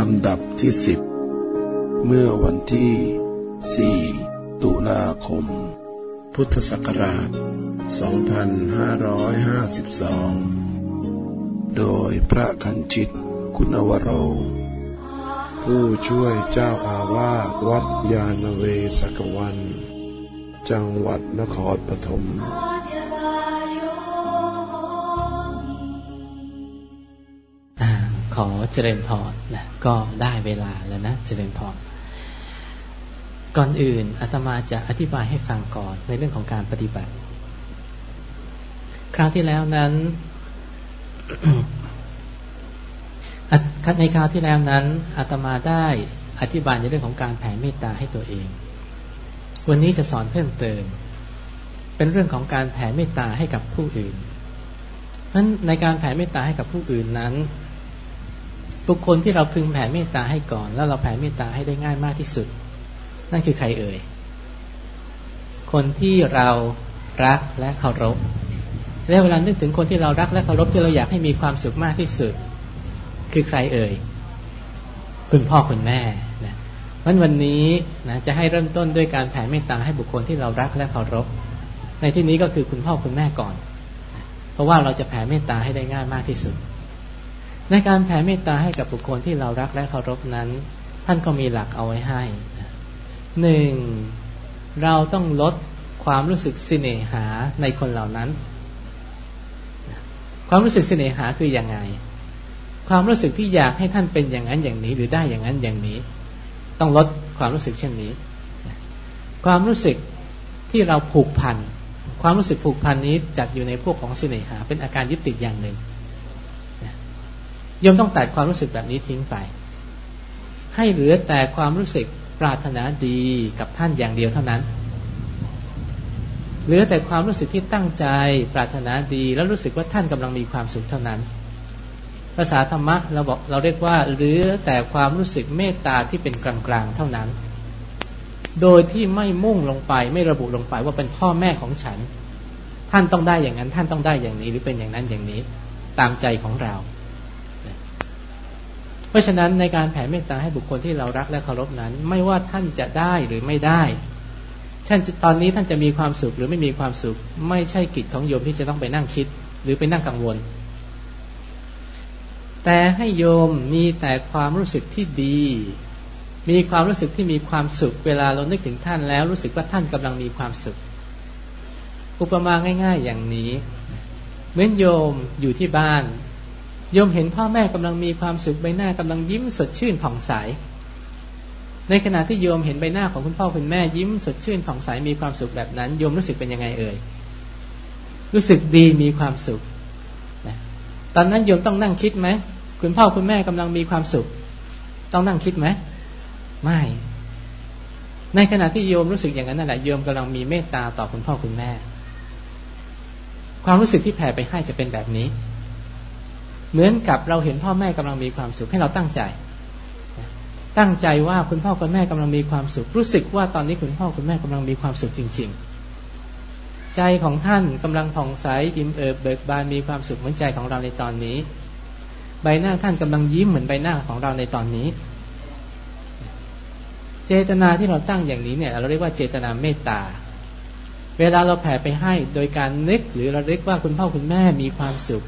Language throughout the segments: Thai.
ลำดับที่สิบเมื่อวันที่สี่ตุลาคม พุทธศักราช 2552 โดยพระคันชิตคุณวโร ผู้ช่วยเจ้าอาวาสวัดยาณเวศกวัน จังหวัดนครปฐม อเจริญพรนะก็ได้เวลาแล้วนะเจริญพรก่อนอื่นอาตมาจะอธิบายให้ฟังก่อนในเรื่องของการปฏิบัติ คราวที่แล้วนั้นในคราวที่แล้วนั้นอาตมาได้อธิบายในเรื่องของการแผ่เมตตาให้ตัวเอง วันนี้จะสอนเพิ่มเติม เป็นเรื่องของการแผ่เมตตาให้กับผู้อื่นเพราะในการแผ่เมตตาให้กับผู้อื่นนั้น บุคคลที่เราพึงแผ่เมตตาให้ก่อน แล้วเราแผ่เมตตาให้ได้ง่ายมากที่สุด นั่นคือใครเอ่ย คนที่เรารักและเคารพแล้วเวลานึกถึงคนที่เรารักและเคารพที่เราอยากให้มีความสุขมากที่สุด คือใครเอ่ย คุณพ่อคุณแม่นะวันวันนี้นะจะให้เริ่มต้นด้วยการแผ่เมตตาให้บุคคลที่เรารักและเคารพ ในที่นี้ก็คือคุณพ่อคุณแม่ก่อน เพราะว่าเราจะแผ่เมตตาให้ได้ง่ายมากที่สุด ในการแผ่เมตตาให้กับบุคคลที่เรารักและเคารพนั้น ท่านก็มีหลักเอาไว้ให้หนึ่งเราต้องลดความรู้สึกสิเนหาในคนเหล่านั้น ความรู้สึกสิเนหาคืออยังไง ความรู้สึกที่อยากให้ท่านเป็นอย่างนั้นอย่างนี้ หรือได้อย่างนั้นอย่างนี้ ต้องลดความรู้สึกเช่นนี้ ความรู้สึกที่เราผูกพัน ความรู้สึกผูกพันนี้จัดอยู่ในพวกของสิเนหา เป็นอาการยึดติดอย่างหนึ่ง ยมต้องตัดความรู้สึกแบบนี้ทิ้งไป ให้เหลือแต่ความรู้สึกปรารถนาดีกับท่านอย่างเดียวเท่านั้น เหลือแต่ความรู้สึกที่ตั้งใจปรารถนาดีแล้วรู้สึกว่าท่านกำลังมีความสุขเท่านั้น ภาษาธรรมะเราบอกเราเรียกว่าเหลือแต่ความรู้สึกเมตตาที่เป็นกลางๆเท่านั้น โดยที่ไม่มุ่งลงไปไม่ระบุลงไปว่าเป็นพ่อแม่ของฉัน ท่านต้องได้อย่างนั้น ท่านต้องได้อย่างนี้หรือเป็นอย่างนั้นอย่างนี้ ตามใจของเรา เพราะฉะนั้นในการแผ่เมตตาให้บุคคลที่เรารักและเคารพนั้น ไม่ว่าท่านจะได้หรือไม่ได้ท่านตอนนี้ท่านจะมีความสุขหรือไม่มีความสุข ไม่ใช่กิจของโยมที่จะต้องไปนั่งคิด หรือไปนั่งกังวล แต่ให้โยมมีแต่ความรู้สึกที่ดี มีความรู้สึกที่มีความสุข เวลาเรานึกถึงท่านแล้วรู้สึกว่าท่านกำลังมีความสุข อุปมาง่าย ๆ อย่างนี้ เหมือนโยมอยู่ที่บ้าน โยมเห็นพ่อแม่กำลังมีความสุขใบหน้ากำลังยิ้มสดชื่นผ่องใส ในขณะที่โยมเห็นใบหน้าของคุณพ่อคุณแม่ยิ้มสดชื่นผ่องใสมีความสุขแบบนั้นโยมรู้สึกเป็นยังไงเอ่ยรู้สึกดีมีความสุขนะตอนนั้นโยมต้องนั่งคิดไหมคุณพ่อคุณแม่กำลังมีความสุข ต้องนั่งคิดไหมไม่ ในขณะที่โยมรู้สึกอย่างนั้นนั่นแหละโยมกำลังมีเมตตาต่อคุณพ่อคุณแม่ ความรู้สึกที่แผ่ไปให้จะเป็นแบบนี้ เหมือนกับเราเห็นพ่อแม่กำลังมีความสุขให้เราตั้งใจ ตั้งใจว่าคุณพ่อคุณแม่กำลังมีความสุข รู้สึกว่าตอนนี้คุณพ่อคุณแม่กำลังมีความสุขจริง ๆ ใจของท่านกำลังผ่องใสอิ่มเอิบเบิกบานมีความสุขเหมือนใจของเราในตอนนี้ ใบหน้าท่านกำลังยิ้มเหมือนใบหน้าของเราในตอนนี้ เจตนาที่เราตั้งอย่างนี้เนี่ย เราเรียกว่าเจตนาเมตตาเวลาเราแผ่ไปให้โดยการนึกหรือเราเรียกว่าคุณพ่อคุณแม่มีความสุข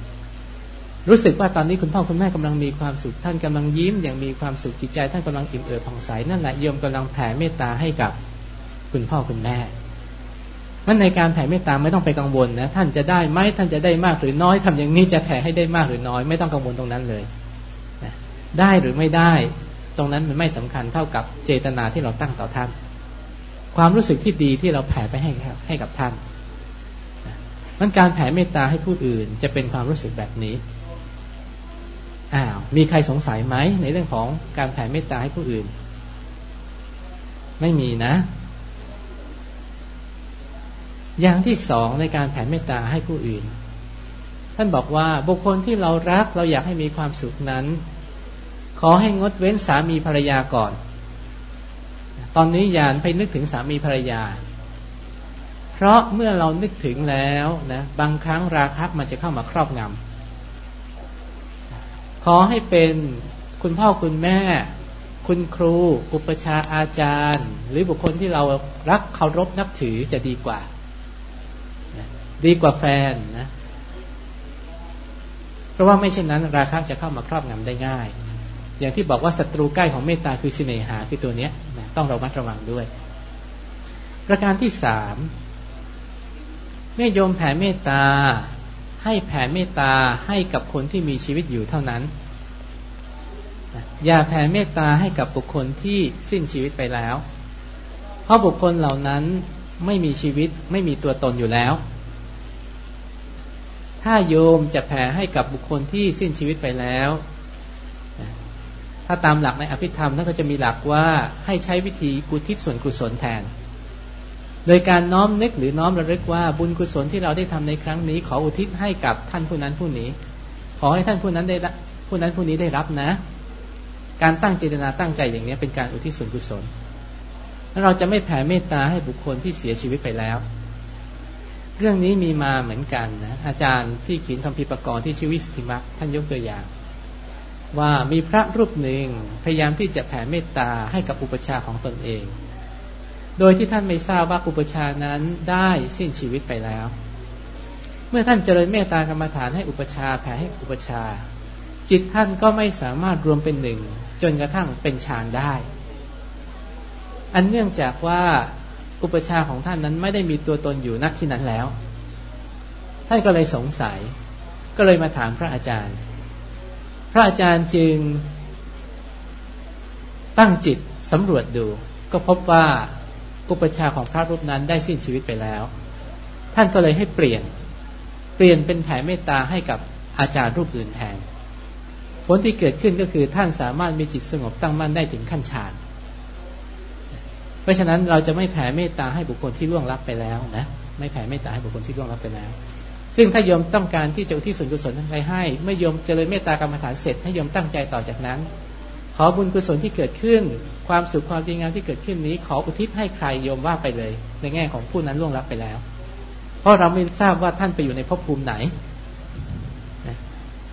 รู้สึกว่าตอนนี้คุณพ่อคุณแม่กำลังมีความสุขท่านกำลังยิ้มอย่างมีความสุขจิตใจ ท่านกำลังอิ่มเอิบผ่องใสนั่นแหละโยมกำลังแผ่เมตตาให้กับคุณพ่อคุณแม่มันในการแผ่เมตตาไม่ต้องไปกังวลนะท่านจะได้ไหมท่านจะได้มากหรือน้อยทำอย่างนี้จะแผ่ให้ได้มากหรือน้อย ไม่ต้องกังวลตรงนั้นเลยได้หรือไม่ได้ ตรงนั้นมันไม่สำคัญเท่ากับเจตนาที่เราตั้งต่อท่าน ความรู้สึกที่ดีที่เราแผ่ไปให้ให้กับท่านมันการแผ่เมตตาให้ผู้อื่นจะเป็นความรู้สึกแบบนี้ อ้าวมีใครสงสัยไหมในเรื่องของการแผ่เมตตาให้ผู้อื่น ไม่มีนะ อย่างที่สองในการแผ่เมตตาให้ผู้อื่น ท่านบอกว่าบุคคลที่เรารักเราอยากให้มีความสุขนั้น ขอให้งดเว้นสามีภรรยาก่อน ตอนนี้ยานไปนึกถึงสามีภรรยา เพราะเมื่อเรานึกถึงแล้วนะบางครั้งราคะมันจะเข้ามาครอบงำ ขอให้เป็นคุณพ่อคุณแม่ คุณครู อุปชาอาจารย์ หรือบุคคลที่เรารักเคารพนับถือจะดีกว่า ดีกว่าแฟนนะเพราะว่าไม่เช่นนั้น ราคะจะเข้ามาครอบงำได้ง่าย อย่างที่บอกว่าศัตรูใกล้ของเมตตาคือสิเนหาคือตัวเนี้ยต้องระมัดระวังด้วย ประการที่สามเมื่อโยมแผ่เมตตา ให้แผ่เมตตาให้กับคนที่มีชีวิตอยู่เท่านั้น อย่าแผ่เมตตาให้กับบุคคลที่สิ้นชีวิตไปแล้ว เพราะบุคคลเหล่านั้นไม่มีชีวิตไม่มีตัวตนอยู่แล้ว ถ้าโยมจะแผ่ให้กับบุคคลที่สิ้นชีวิตไปแล้ว ถ้าตามหลักในอภิธรรมท่านก็จะมีหลักว่าให้ใช้วิธีกุทิศส่วนกุศลแทน โดยการน้อมนึกหรือน้อมระลึกว่าบุญกุศลที่เราได้ทำในครั้งนี้ ขออุทิศให้กับท่านผู้นั้นผู้นี้ ขอให้ท่านผู้นั้นได้ผู้นั้นผู้นี้ได้รับนะ การตั้งเจตนาตั้งใจอย่างนี้เป็นการอุทิศส่วนกุศลแล้วเราจะไม่แผ่เมตตาให้บุคคลที่เสียชีวิตไปแล้ว เรื่องนี้มีมาเหมือนกันนะอาจารย์ที่เขียนคำพิปกรณ์ที่ชีวิสติมักท่านยกตัวอย่าง ว่ามีพระรูปหนึ่งพยายามที่จะแผ่เมตตาให้กับอุปชาของตนเอง โดยที่ท่านไม่ทราบว่าอุปชานั้นได้สิ้นชีวิตไปแล้ว เมื่อท่านเจริญเมตตากรรมฐานให้อุปชาแผ่ให้อุปชา จิตท่านก็ไม่สามารถรวมเป็นหนึ่ง จนกระทั่งเป็นฌานได้ อันเนื่องจากว่าอุปชาของท่านนั้นไม่ได้มีตัวตนอยู่นักที่นั้นแล้ว ท่านก็เลยสงสัย ก็เลยมาถามพระอาจารย์ พระอาจารย์จึงตั้งจิตสำรวจดู ก็พบว่า อุปชาของพระรูปนั้นได้สิ้นชีวิตไปแล้ว ท่านก็เลยให้เปลี่ยน เปลี่ยนเป็นแผ่เมตตาให้กับอาจารย์รูปอื่นแทน ผลที่เกิดขึ้นก็คือท่านสามารถมีจิตสงบตั้งมั่นได้ถึงขั้นฌาน เพราะฉะนั้นเราจะไม่แผ่เมตตาให้บุคคลที่ล่วงลับไปแล้วนะ ไม่แผ่เมตตาให้บุคคลที่ล่วงลับไปแล้ว ซึ่งถ้าโยมต้องการที่จะที่ส่วนกุศลทั้งไปให้ เมื่อโยมเจริญเมตตากรรมฐานเสร็จ ให้โยมตั้งใจต่อจากนั้น ขอบุญกุศลที่เกิดขึ้น ความสุขความดีงามที่เกิดขึ้นนี้ ขออุทิศให้ใครโยมว่าไปเลย ในแง่ของผู้นั้นล่วงลับไปแล้ว เพราะเราไม่ทราบว่าท่านไปอยู่ในภพภูมิไหน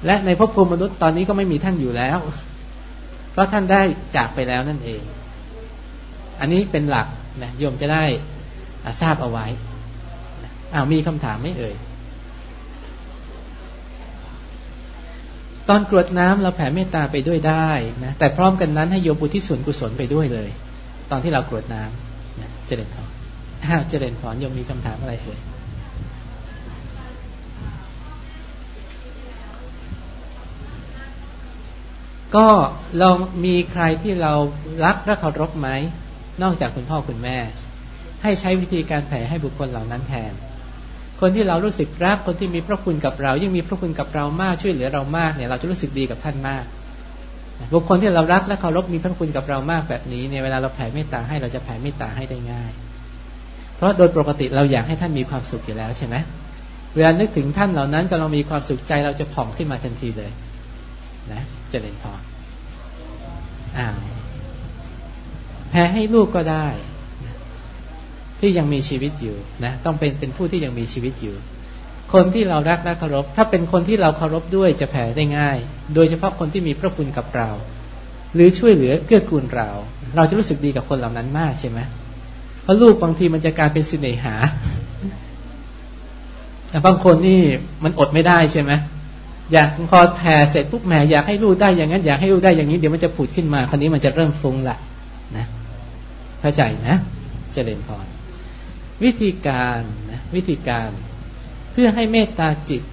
และในภพภูมิมนุษย์ตอนนี้ก็ไม่มีท่านอยู่แล้ว เพราะท่านได้จากไปแล้วนั่นเอง อันนี้เป็นหลักนะโยมจะได้ทราบเอาไว้อ้าวมีคำถามไม่เอ่ย ตอนกรวดน้ำเราแผ่เมตตาไปด้วยได้นะแต่พร้อมกันนั้นให้โยมอุทิศส่วนกุศลไปด้วยเลย ตอนที่เรากรวดน้ำนะเจริญพรเจริญพรโยมมีคำถามอะไรเอ่ยก็เรามีใครที่เรารักและเคารพไหม นอกจากคุณพ่อคุณแม่ ให้ใช้วิธีการแผ่ให้บุคคลเหล่านั้นแทน คนที่เรารู้สึกรักคนที่มีพระคุณกับเรา ยิ่งมีพระคุณกับเรามากช่วยเหลือเรามากเนี่ย เราจะรู้สึกดีกับท่านมากบุคคลที่เรารักและเคารพมีพระคุณกับเรามากแบบนี้เนี่ยเวลาเราแผ่เมตตาให้เราจะแผ่เมตตาให้ได้ง่าย เพราะโดยปกติเราอยากให้ท่านมีความสุขอยู่แล้วใช่ไหมเวลานึกถึงท่านเหล่านั้นก็เรามีความสุขใจเราจะผ่องขึ้นมาทันทีเลย นะจะเจริญพรอ่าวแผ่ให้ลูกก็ได้ ที่ยังมีชีวิตอยู่นะต้องเป็นเป็นผู้ที่ยังมีชีวิตอยู่ คนที่เรารักและเคารพ ถ้าเป็นคนที่เราเคารพด้วยจะแผ่ได้ง่าย โดยเฉพาะคนที่มีพระคุณกับเรา หรือช่วยเหลือเกื้อกูลเรา เราจะรู้สึกดีกับคนเหล่านั้นมากใช่ไหมเพราะลูกบางทีมันจะกลายเป็นสิเนหาแต่บางคนนี่มันอดไม่ได้ใช่ไหมอยากพอแผ่เสร็จปุ๊บแหมอยากให้ลูกได้อย่างนั้นอยากให้ลูกได้อย่างนี้เดี๋ยวมันจะผุดขึ้นมาคราวนี้มันจะเริ่มฟุ้งละนะเข้าใจนะเจริญพร วิธีการนะวิธีการ เพื่อให้เมตตาจิต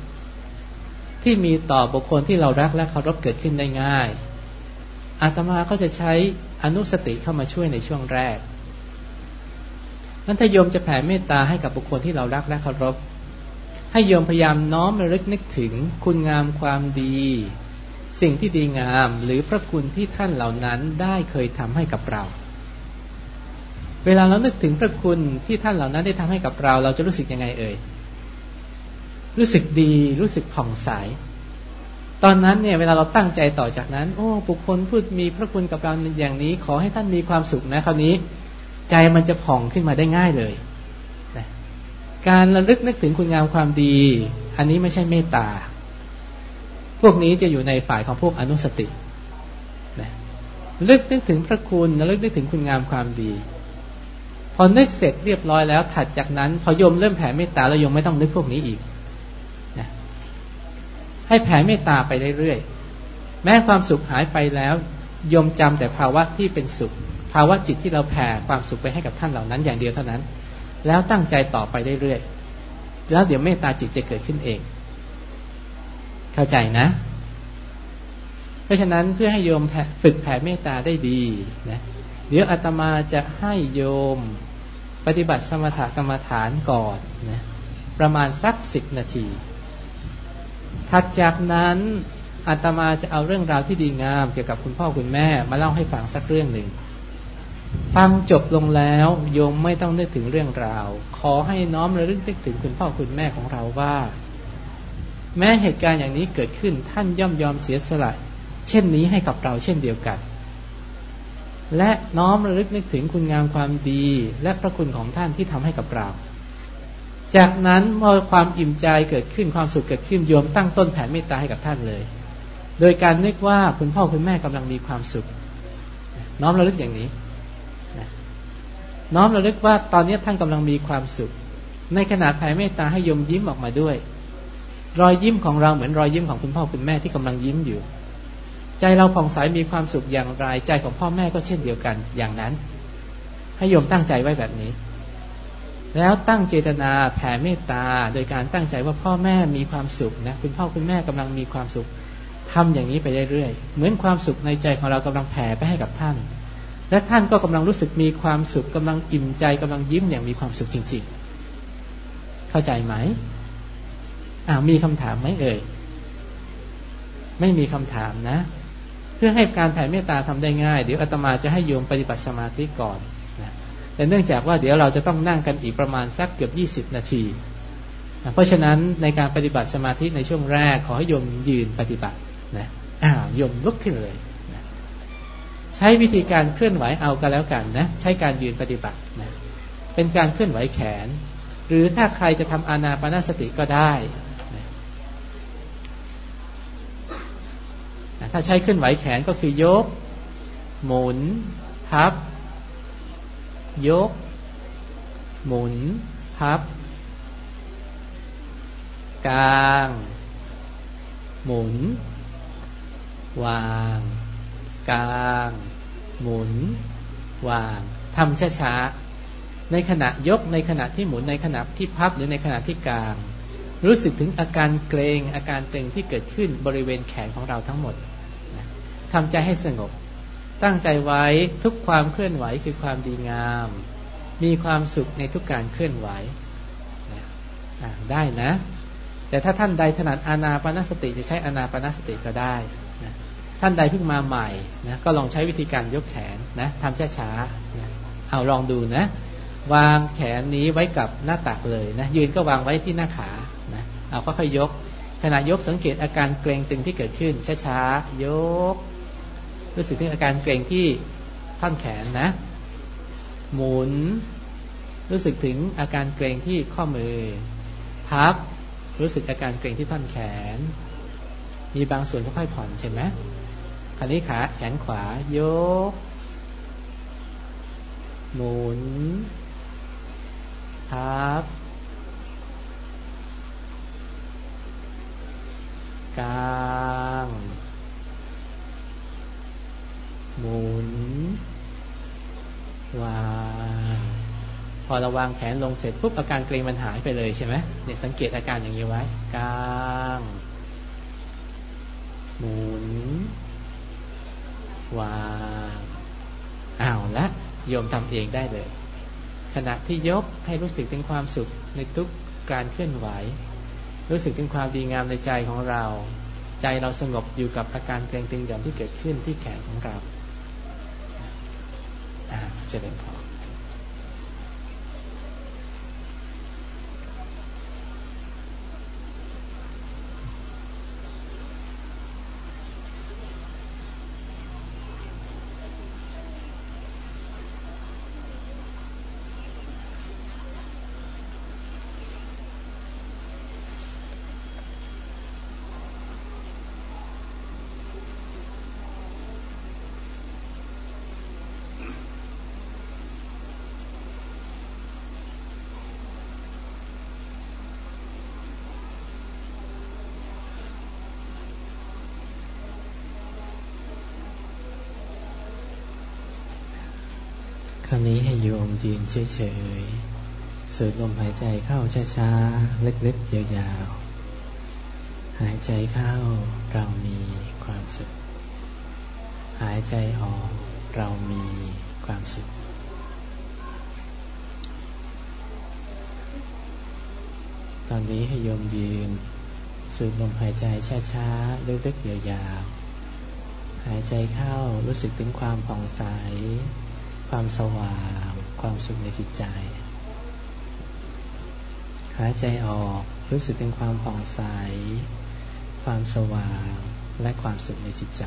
ที่มีต่อบุคคลที่เรารักและเคารพเกิดขึ้นได้ง่าย อาตมาก็จะใช้อนุสติเข้ามาช่วยในช่วงแรกนั้นถ้าโยมจะแผ่เมตตาให้กับบุคคลที่เรารักและเคารพ ให้โยมพยายามน้อมระลึกนึกถึงคุณงามความดี สิ่งที่ดีงามหรือพระคุณที่ท่านเหล่านั้นได้เคยทำให้กับเรา เวลาเรานึกถึงพระคุณที่ท่านเหล่านั้นได้ทำให้กับเรา เราจะรู้สึกยังไงเอ่ย รู้สึกดี รู้สึกผ่องใส ตอนนั้นเนี่ยเวลาเราตั้งใจต่อจากนั้น โอ้บุคคลพูดมีพระคุณกับเราอย่างนี้ ขอให้ท่านมีความสุขนะคราวนี้ ใจมันจะผ่องขึ้นมาได้ง่ายเลยนะการระลึกนึกถึงคุณงามความดี อันนี้ไม่ใช่เมตตา พวกนี้จะอยู่ในฝ่ายของพวกอนุสติลึกนึกถึงพระคุณลึกนึกถึงคุณงามความดี พอนึกเสร็จเรียบร้อยแล้ว ถัดจากนั้น พอยมเริ่มแผ่เมตตาแล้วยมไม่ต้องนึกพวกนี้อีกนะให้แผ่เมตตาไปเรื่อยๆแม้ความสุขหายไปแล้วยมจำแต่ภาวะที่เป็นสุข ภาวะจิตที่เราแผ่ความสุขไปให้กับท่านเหล่านั้น อย่างเดียวเท่านั้น แล้วตั้งใจต่อไปเรื่อยๆแล้วเดี๋ยวเมตตาจิตจะเกิดขึ้นเอง เข้าใจนะ เพราะฉะนั้นเพื่อให้โยมฝึกแผ่เมตตาได้ดีนะเดี๋ยวอาตมาจะให้โยม ปฏิบัติสมถกรรมฐานก่อนนะประมาณสักสิบนาที ถัดจากนั้นอาตมาจะเอาเรื่องราวที่ดีงาม เกี่ยวกับคุณพ่อคุณแม่ มาเล่าให้ฟังสักเรื่องหนึ่ง ฟังจบลงแล้วโยมไม่ต้องนึกถึงเรื่องราว ขอให้น้อมระลึกนึกถึงคุณพ่อคุณแม่ของเราว่า แม้เหตุการณ์อย่างนี้เกิดขึ้นท่านย่อมยอมเสียสละ เช่นนี้ให้กับเราเช่นเดียวกัน และน้อมระลึกนึกถึงคุณงามความดี และพระคุณของท่านที่ทำให้กับเรา จากนั้นเมื่อความอิ่มใจเกิดขึ้นความสุขเกิดขึ้นโยมตั้งต้นแผ่เมตตาให้กับท่านเลย โดยการนึกว่าคุณพ่อคุณแม่กำลังมีความสุข น้อมระลึกอย่างนี้ น้อมระลึกว่าตอนนี้ท่านกำลังมีความสุข ในขณะแผ่เมตตาให้โยมยิ้มออกมาด้วย รอยยิ้มของเราเหมือนรอยยิ้มของคุณพ่อคุณแม่ที่กำลังยิ้มอยู่ ใจเราผ่องใสมีความสุขอย่างไร ใจของพ่อแม่ก็เช่นเดียวกันอย่างนั้น ให้โยมตั้งใจไว้แบบนี้ แล้วตั้งเจตนาแผ่เมตตา โดยการตั้งใจว่าพ่อแม่มีความสุขนะคุณพ่อคุณแม่กำลังมีความสุขทำอย่างนี้ไปเรื่อยๆเหมือนความสุขในใจของเรากำลังแผ่ไปให้กับท่าน และท่านก็กำลังรู้สึกมีความสุขกำลังอิ่มใจกำลังยิ้มอย่างมีความสุขจริง ๆ เข้าใจไหมอ้าวมีคำถามไหมเอ่ยไม่มีคำถามนะ เพื่อให้การแผ่เมตตาทำได้ง่าย เดี๋ยวอาตมาจะให้โยมปฏิบัติสมาธิก่อนนะแต่เนื่องจากว่าเดี๋ยวเราจะต้องนั่งกันอีกประมาณสักเกือบยี่สิบนาทีนะเพราะฉะนั้นในการปฏิบัติสมาธิในช่วงแรกขอให้โยมยืนปฏิบัตินะอ้าวโยมลุกขึ้นเลยนะใช้วิธีการเคลื่อนไหวเอากันแล้วกันนะใช้การยืนปฏิบัตินะเป็นการเคลื่อนไหวแขน หรือถ้าใครจะทำอานาปนาสติก็ได้ ถ้าใช้เคลื่อนไหวแขนก็คือยก หมุน พับ ยก หมุน พับ กลาง หมุน วาง กลาง หมุน วางทำช้าๆ ในขณะยกในขณะที่หมุนในขณะที่พับหรือในขณะที่กลางรู้สึกถึงอาการเกรงอาการตึงที่เกิดขึ้นบริเวณแขนของเราทั้งหมด ทำใจให้สงบ ตั้งใจไว้ทุกความเคลื่อนไหวคือความดีงาม มีความสุขในทุกการเคลื่อนไหวได้นะ แต่ถ้าท่านใดถนัดอานาปนสติจะใช้อานาปนสติก็ได้นะท่านใดเพิ่งมาใหม่นะก็ลองใช้วิธีการยกแขนนะทำช้าๆนะเอาลองดูนะ วางแขนนี้ไว้กับหน้าตักเลยนะยืนก็วางไว้ที่หน้าขานะเอาค่อยๆยกขณะยกสังเกตอาการเกร็งตึงที่เกิดขึ้นช้าๆยก รู้สึกถึงอาการเกร็งที่ท่อนแขนนะ หมุน รู้สึกถึงอาการเกร็งที่ข้อมือ พับ รู้สึกอาการเกร็งที่ท่อนแขน มีบางส่วนค่อยๆผ่อนใช่ไหมคราวนี้ขาแขนขวายก หมุน พับกลาง หมุนวางพอเราวางแขนลงเสร็จปุ๊บอาการเกร็งมันหายไปเลยใช่ไหมเนี่ยสังเกตอาการอย่างนี้ไว้กลางหมุนวางอ้าวละโยมทำเองได้เลย ขณะที่ยกให้รู้สึกถึงความสุขในทุกการเคลื่อนไหว รู้สึกถึงความดีงามในใจของเรา ใจเราสงบอยู่กับอาการเกร็งตึงหย่อนที่เกิดขึ้นที่แขนของเรา เจริ คราวนี้ให้โยมยืนเฉยๆ สูดลมหายใจเข้าช้าๆ เล็กๆ ยาวๆ หายใจเข้าเรามีความสุข หายใจออกเรามีความสุข ตอนนี้ให้โยมยืน สูดลมหายใจช้าๆ เลึกๆ ยาวๆ หายใจเข้ารู้สึกถึงความผ่องใส ความสว่าง ความสุขในจิตใจ หายใจออกรู้สึกเป็นความผ่องใส ความสว่างและความสุขในจิตใจ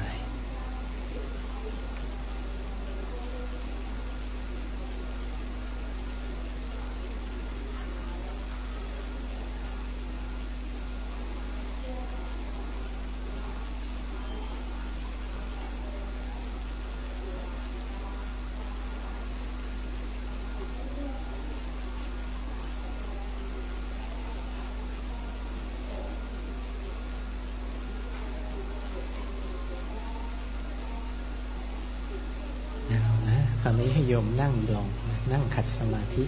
ทำให้โยมนั่งลงนั่งขัดสมาธิ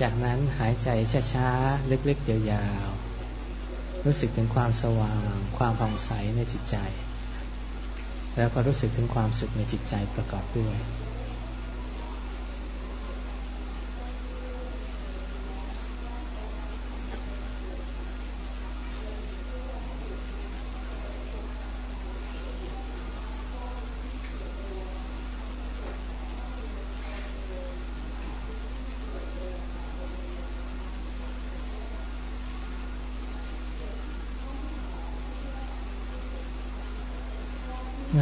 จากนั้นหายใจช้าๆลึกๆยาวๆรู้สึกถึงความสว่าง ความผ่องใสในจิตใจ แล้วก็รู้สึกถึงความสุขในจิตใจประกอบด้วย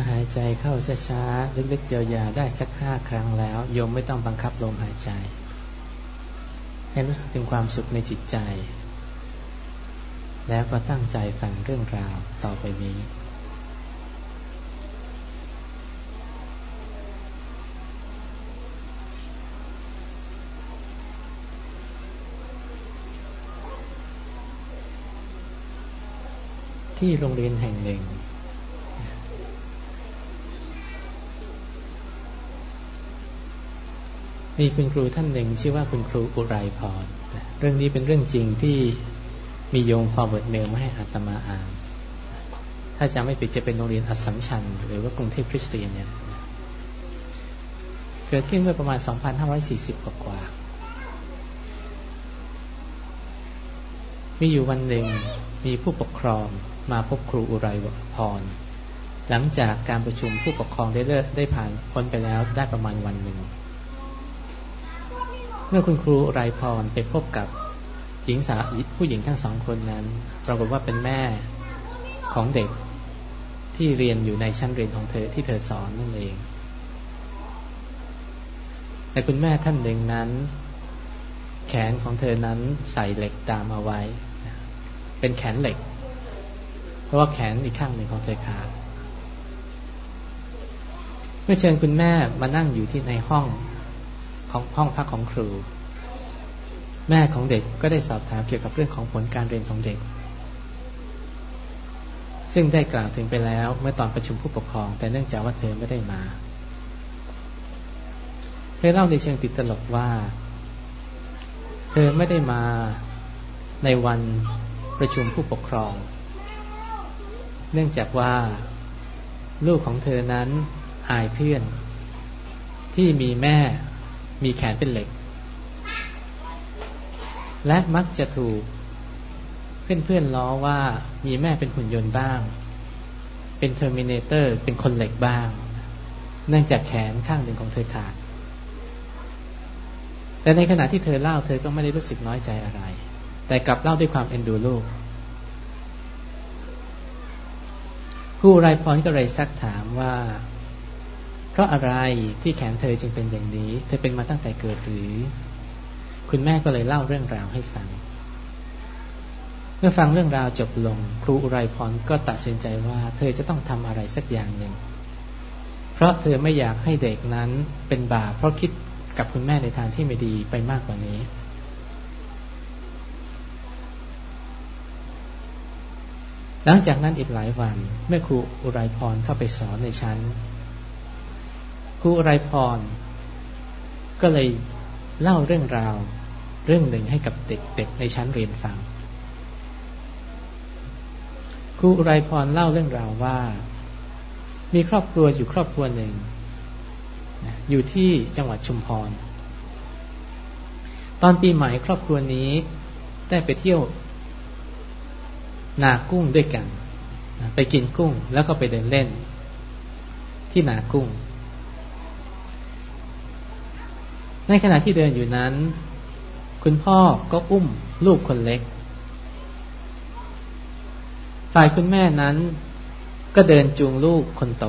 หายใจเข้าช้าๆลึกๆยาวๆได้สักห้าครั้งแล้ว โยมไม่ต้องบังคับลมหายใจ ให้รู้สึกถึงความสุขในจิตใจ แล้วก็ตั้งใจฟังเรื่องราวต่อไปนี้ที่โรงเรียนแห่งหนึ่ง มีคุณครูท่านหนึ่ง ชื่อว่าคุณครูอุไรพรเรื่องนี้เป็นเรื่องจริงที่มีโยม forward mail มาให้อาตมาอ่าน ถ้าจำไม่ผิดจะเป็นโรงเรียนอัสสัมชัญหรือว่ากรุงเทพคริสเตียนเนี่ย เกิดขึ้นเมื่อประมาณ 2,540 กว่ากว่า มีอยู่วันหนึ่งมีผู้ปกครองมาพบครูอุไรพร หลังจากการประชุมผู้ปกครองได้เลิกได้ผ่านพ้นไปแล้วได้ประมาณวันหนึ่ง เมื่อคุณครูไรพรไปพบกับหญิงสาวผู้หญิงทั้งสองคนนั้นปรากฏว่าเป็นแม่ของเด็กที่เรียนอยู่ในชั้นเรียนของเธอที่เธอสอนนั่นเอง แต่คุณแม่ท่านหนึ่งนั้น แขนของเธอนั้นใส่เหล็กตามเอาไว้ เป็นแขนเหล็ก เพราะว่าแขนอีกข้างหนึ่งของเธอขาดเมื่อเชิญคุณแม่มานั่งอยู่ที่ในห้อง ของห้องพักของครู แม่ของเด็กก็ได้สอบถามเกี่ยวกับเรื่องของผลการเรียนของเด็ก ซึ่งได้กล่าวถึงไปแล้วเมื่อตอนประชุมผู้ปกครอง แต่เนื่องจากว่าเธอไม่ได้มาเธอเล่าในเชิงติดตลกว่า เธอไม่ได้มาในวันประชุมผู้ปกครอง เนื่องจากว่า ลูกของเธอนั้นอายเพื่อน ที่มีแม่ มีแขนเป็นเหล็ก และมักจะถูกเพื่อนๆล้อว่ามีแม่เป็นหุ่นยนต์บ้าง เป็น Terminator เป็นคนเหล็กบ้าง เนื่องจากแขนข้างหนึ่งของเธอขาด แต่ในขณะที่เธอเล่าเธอก็ไม่ได้รู้สึกน้อยใจอะไร แต่กลับเล่าด้วยความเอ็นดูลูก ผู้ไรพรก็เลยซักถามว่า ราะอะไรที่แขนเธอจึงเป็นอย่างนี้ เธอเป็นมาตั้งแต่เกิดหรือ คุณแม่ก็เลยเล่าเรื่องราวให้ฟัง เมื่อฟังเรื่องราวจบลง ครูอุไรพรก็ตัดสินใจว่าเธอจะต้องทำอะไรสักอย่างหนึ่ง เพราะเธอไม่อยากให้เด็กนั้นเป็นบาปเพราะคิดกับคุณแม่ในทางที่ไม่ดีไปมากกว่านี้ หลังจากนั้นอีกหลายวันเมื่อครูอุไรพรเข้าไปสอนในชั้น ครูไรพร ก็เลยเล่าเรื่องราว เรื่องหนึ่งให้กับเด็กๆในชั้นเรียนฟัง ครูไรพรเล่าเรื่องราวว่า มีครอบครัวอยู่ครอบครัวหนึ่ง อยู่ที่จังหวัดชุมพร ตอนปีใหม่ครอบครัวนี้ได้ไปเที่ยว นากุ้งด้วยกัน ไปกินกุ้งแล้วก็ไปเดินเล่น ที่นากุ้ง ในขณะที่เดินอยู่นั้น คุณพ่อก็อุ้มลูกคนเล็ก ฝ่ายคุณแม่นั้น ก็เดินจูงลูกคนโต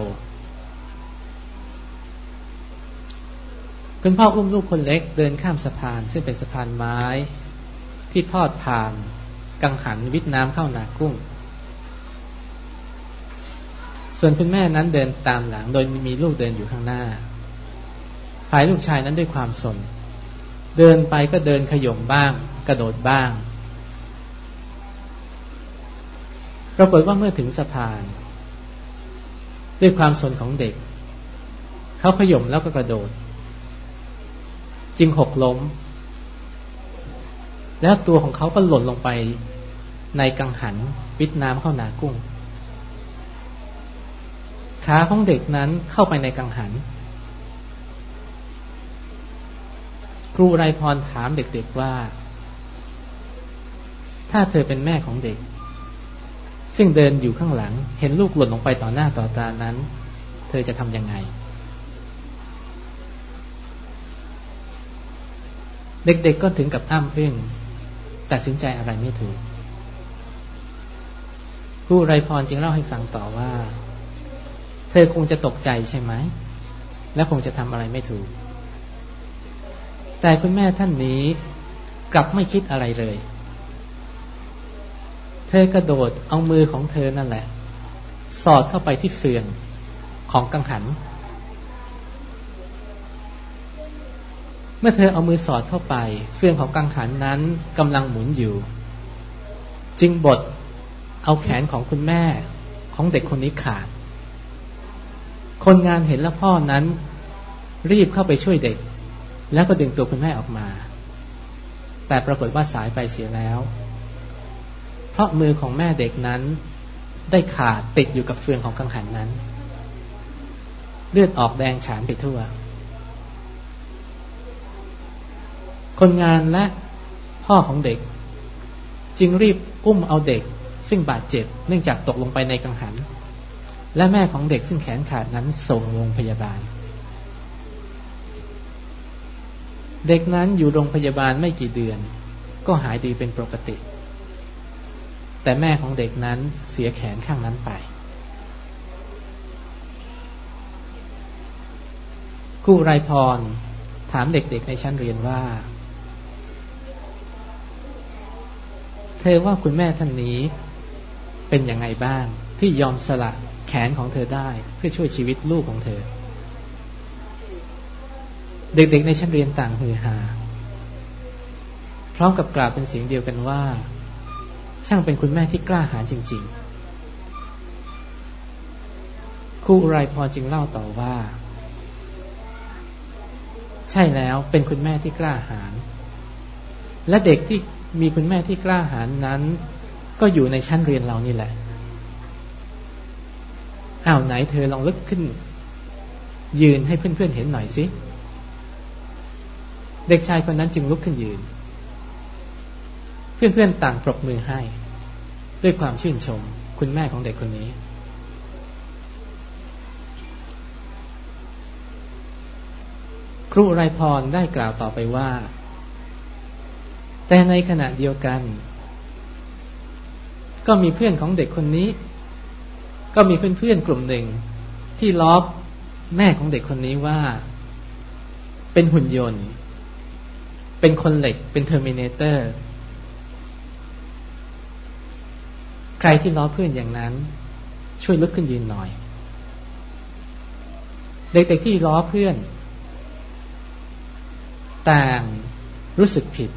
คุณพ่ออุ้มลูกคนเล็ก เดินข้ามสะพาน ซึ่งเป็นสะพานไม้ ที่ทอดผ่านกังหันวิทน้ำเข้านากุ้ง ส่วนคุณแม่นั้นเดินตามหลัง โดยมีลูกเดินอยู่ข้างหน้า ฝ่ายลูกชายนั้นด้วยความสน เดินไปก็เดินขย่มบ้าง กระโดดบ้างปรากฏว่าเมื่อถึงสะพาน ด้วยความสนของเด็ก เขาขย่มแล้วก็กระโดด จึงหกล้ม แล้วตัวของเขาก็หล่นลงไปในกังหันวิทน้ำเข้านากุ้ง ขาของเด็กนั้นเข้าไปในกังหัน ค รูไรพรถามเด็กๆว่า ถ้าเธอเป็นแม่ของเด็ก ซึ่งเดินอยู่ข้างหลัง เห็นลูกหล่นลงไปต่อหน้าต่อตานั้น เธอจะทำยังไง เด็กๆก็ถึงกับอ้ำอึ้งตัดสินใจอะไรไม่ถูกผู้ไรพรจึงเล่าให้ฟังต่อว่า เธอคงจะตกใจใช่ไหม และคงจะทำอะไรไม่ถูก แต่คุณแม่ท่านนี้กลับไม่คิดอะไรเลย เธอกระโดดเอามือของเธอนั่นแหละ สอดเข้าไปที่เฟืองของกังหัน เมื่อเธอเอามือสอดเข้าไป เฟืองของกังหันนั้นกำลังหมุนอยู่ จึงบดเอาแขนของคุณแม่ของเด็กคนนี้ขาด คนงานเห็นแล้วพ่อนั้น รีบเข้าไปช่วยเด็ก แล้วก็ดึงตัวคุณแม่ออกมา แต่ปรากฏว่าสายไปเสียแล้ว เพราะมือของแม่เด็กนั้น ได้ขาดติดอยู่กับเฟืองของกังหันนั้น เลือดออกแดงฉานไปทั่ว คนงานและพ่อของเด็ก จึงรีบอุ้มเอาเด็ก ซึ่งบาดเจ็บเนื่องจากตกลงไปในกังหัน และแม่ของเด็กซึ่งแขนขาดนั้นส่งโรงพยาบาล เด็กนั้นอยู่โรงพยาบาลไม่กี่เดือน ก็หายดีเป็นปกติ แต่แม่ของเด็กนั้นเสียแขนข้างนั้นไปคู่ไรพร ถามเด็กๆในชั้นเรียนว่า เธอว่าคุณแม่ท่านนี้เป็นยังไงบ้างที่ยอมสละแขนของเธอได้เพื่อช่วยชีวิตลูกของเธอ เด็กๆในชั้นเรียนต่างฮือฮาพร้อมกับกล่าวเป็นเสียงเดียวกันว่า ช่างเป็นคุณแม่ที่กล้าหาญจริง ๆครูไรพรจึงเล่าต่อว่า ใช่แล้วเป็นคุณแม่ที่กล้าหาญและเด็กที่มีคุณแม่ที่กล้าหาญนั้น ก็อยู่ในชั้นเรียนเรานี่แหละอ้าวไหนเธอลองลุกขึ้น ยืนให้เพื่อนๆเห็นหน่อยสิ เด็กชายคนนั้นจึงลุกขึ้นยืน เพื่อนๆต่างปรบมือให้ ด้วยความชื่นชม คุณแม่ของเด็กคนนี้ ครูไรพรได้กล่าวต่อไปว่า แต่ในขณะเดียวกัน ก็มีเพื่อนของเด็กคนนี้ ก็มีเพื่อนๆกลุ่มหนึ่ง ที่ล้อแม่ของเด็กคนนี้ว่า เป็นหุ่นยนต์ เป็นคนเหล็กเป็น Terminator ใครที่ล้อเพื่อนอย่างนั้น ช่วยลุกขึ้นยืนหน่อย เด็กๆที่ล้อเพื่อน ต่างรู้สึกผิด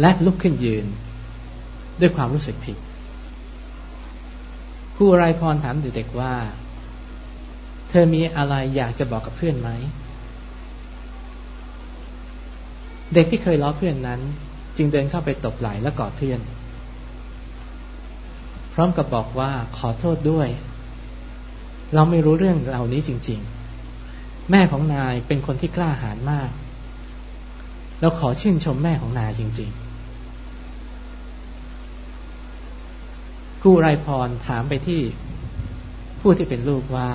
และลุกขึ้นยืน ด้วยความรู้สึกผิดครูอุไรพรถามเด็กๆว่า เธอมีอะไรอยากจะบอกกับเพื่อนไหม เด็กที่เคยล้อเพื่อนนั้น จึงเดินเข้าไปตบไหล่และกอดเพื่อน พร้อมกับบอกว่าขอโทษด้วย เราไม่รู้เรื่องเหล่านี้จริง ๆ แม่ของนายเป็นคนที่กล้าหาญมาก เราขอชื่นชมแม่ของนายจริง ๆกู้ไรพรถามไปที่ผู้ที่เป็นลูกว่า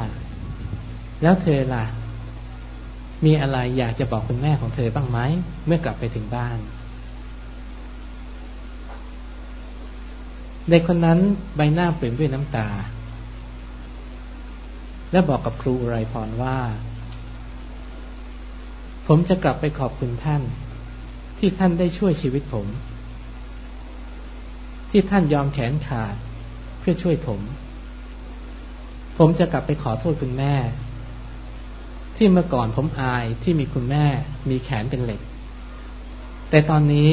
แล้วเธอล่ะ มีอะไรอยากจะบอกคุณแม่ของเธอบ้างไหมเมื่อกลับไปถึงบ้าน เด็กคนนั้นใบหน้าเปลี่ยนด้วยน้ำตา และบอกกับครูไรพรว่า ผมจะกลับไปขอบคุณท่าน ที่ท่านได้ช่วยชีวิตผม ที่ท่านยอมแขนขาดเพื่อช่วยผม ผมจะกลับไปขอโทษคุณแม่ ที่เมื่อก่อนผมอายที่มีคุณแม่มีแขนเป็นเหล็ก แต่ตอนนี้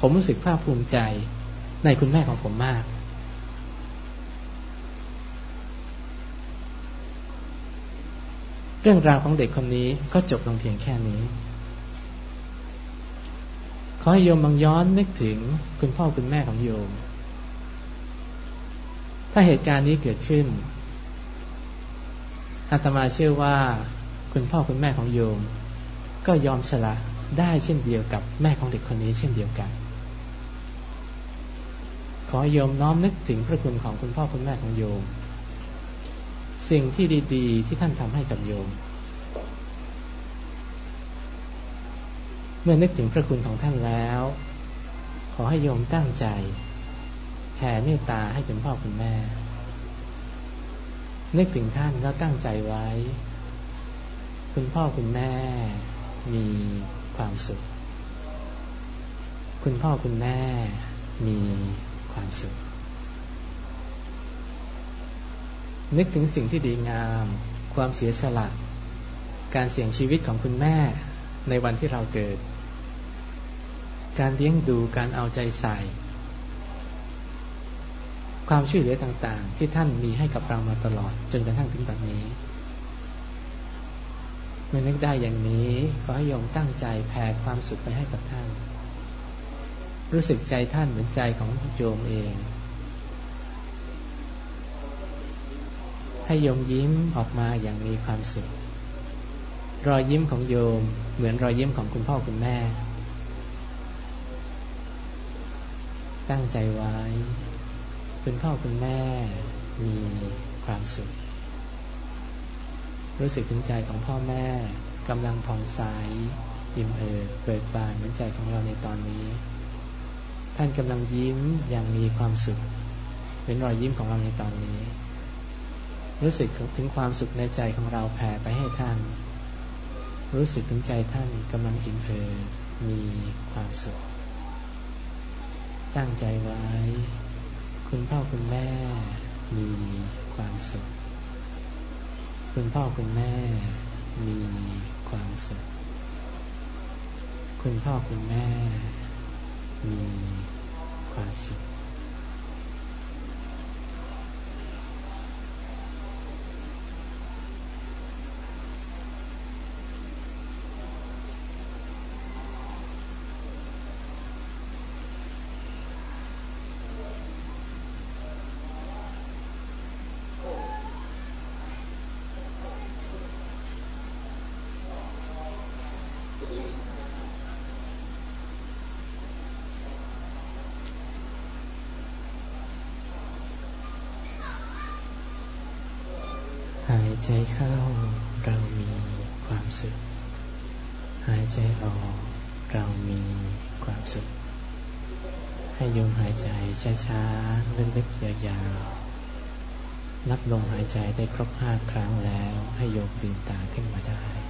ผมรู้สึกภาคภูมิใจในคุณแม่ของผมมาก เรื่องราวของเด็กคนนี้ก็จบลงเพียงแค่นี้ ขอให้โยมบางย้อนนึกถึงคุณพ่อคุณแม่ของโยม ถ้าเหตุการณ์นี้เกิดขึ้นอาตมาเชื่อว่า คุณพ่อคุณแม่ของโยม ก็ยอมสละได้เช่นเดียวกับแม่ของเด็กคนนี้เช่นเดียวกัน ขอโยมน้อมนึกถึงพระคุณของคุณพ่อคุณแม่ของโยม สิ่งที่ดีๆ ที่ท่านทำให้กับโยม เมื่อนึกถึงพระคุณของท่านแล้ว ขอให้โยมตั้งใจแผ่เมตตาให้คุณพ่อคุณแม่ นึกถึงท่านแล้วตั้งใจไว้ คุณพ่อคุณแม่มีความสุข คุณพ่อคุณแม่มีความสุข นึกถึงสิ่งที่ดีงาม ความเสียสละ การเสี่ยงชีวิตของคุณแม่ในวันที่เราเกิด การเลี้ยงดูการเอาใจใส่ ความช่วยเหลือต่างๆ ที่ท่านมีให้กับเรามาตลอดจนกระทั่งถึงตอนนี้ เมื่อนึกได้อย่างนี้ขอให้โยมตั้งใจแผ่ความสุขไปให้กับท่าน รู้สึกใจท่านเหมือนใจของโยมเอง ให้โยมยิ้มออกมาอย่างมีความสุข รอยยิ้มของโยมเหมือนรอยยิ้มของคุณพ่อคุณแม่ ตั้งใจไว้ คุณพ่อคุณแม่มีความสุข รู้สึกถึงใจของพ่อแม่กำลังผ่องใสอิ่มเอิบเบิกบานเหมือนใจของเราในตอนนี้ ท่านกำลังยิ้มอย่างมีความสุขเป็นรอยยิ้มของเราในตอนนี้ รู้สึกถึงความสุขในใจของเราแผ่ไปให้ท่าน รู้สึกถึงใจท่านกำลังอิ่มเอิบมีความสุข ตั้งใจไว้ คุณพ่อคุณแม่มีความสุข คุณพ่อคุณแม่มีความสุข คุณพ่อคุณแม่มีความสุข ใจเข้าเรามีความสุข หายใจออกเรามีความสุข ให้โยมหายใจช้าๆลึกๆยาวๆนับลมหายใจได้ครบห้าครั้งแล้ว ให้โยมตื่นตาขึ้นมาได้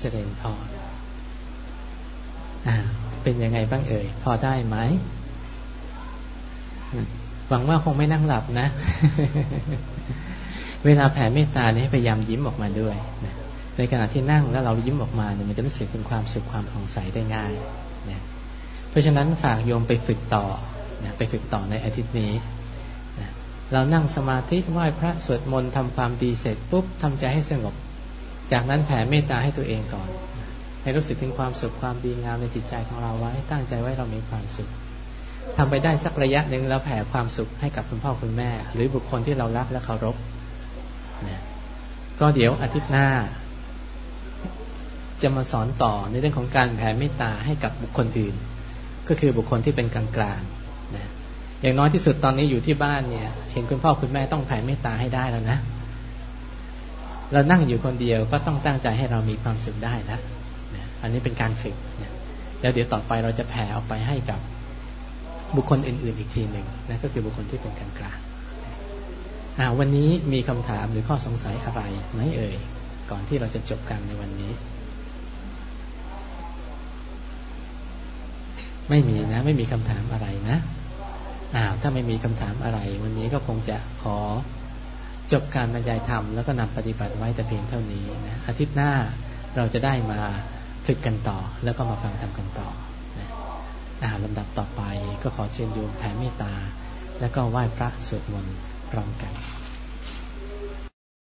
เจริญพรอ่า เป็นยังไงบ้างเอ่ย พอได้ไหม หวังว่าคงไม่นั่งหลับนะ เวลาแผ่เมตตาเนี่ยพยายามยิ้มออกมาด้วยนะในขณะที่นั่งแล้วเรายิ้มออกมาเนี่ยมันจะรู้สึกถึงความสุขความผ่องใสได้ง่ายนะเพราะฉะนั้นฝากโยมไปฝึกต่อนะไปฝึกต่อในอาทิตย์นี้นะเรานั่งสมาธิไหว้พระสวดมนต์ทำความดีเสร็จปุ๊บทำใจให้สงบ จากนั้นแผ่เมตตาให้ตัวเองก่อน ให้รู้สึกถึงความสุขความดีงามในจิตใจของเราไว้ ตั้งใจไว้เรามีความสุขทำไปได้สักระยะหนึ่งแล้วแผ่ความสุขให้กับคุณพ่อคุณแม่ หรือบุคคลที่เรารักและเคารพนะก็เดี๋ยวอาทิตย์หน้า จะมาสอนต่อในเรื่องของการแผ่เมตตาให้กับบุคคลอื่น ก็คือบุคคลที่เป็นกลางๆนะอย่างน้อยที่สุดตอนนี้อยู่ที่บ้านเนี่ย เห็นคุณพ่อคุณแม่ต้องแผ่เมตตาให้ได้แล้วนะ เรานั่งอยู่คนเดียวก็ต้องตั้งใจให้เรามีความสุขได้นะอันนี้เป็นการฝึกนะแล้วเดี๋ยวต่อไปเราจะแผ่ออกไปให้กับบุคคลอื่น ๆ อีกทีหนึ่งนะก็คือบุคคลที่เป็นกลางๆอ่าวันนี้มีคำถามหรือข้อสงสัยอะไรไหมเอ่ย ก่อนที่เราจะจบกันในวันนี้ ไม่มีนะ ไม่มีคำถามอะไรนะอ้าวถ้าไม่มีคำถามอะไร วันนี้ก็คงจะขอ จบการบรรยายธรรมแล้วก็นำปฏิบัติไว้แต่เพียงเท่านี้นะอาทิตย์หน้าเราจะได้มาฝึกกันต่อ แล้วก็มาฟังธรรมกันต่อนะอาลำดับต่อไปก็ขอเชิญโยมแผ่เมตตา แล้วก็ไหว้พระสวดมนต์พร้อมกัน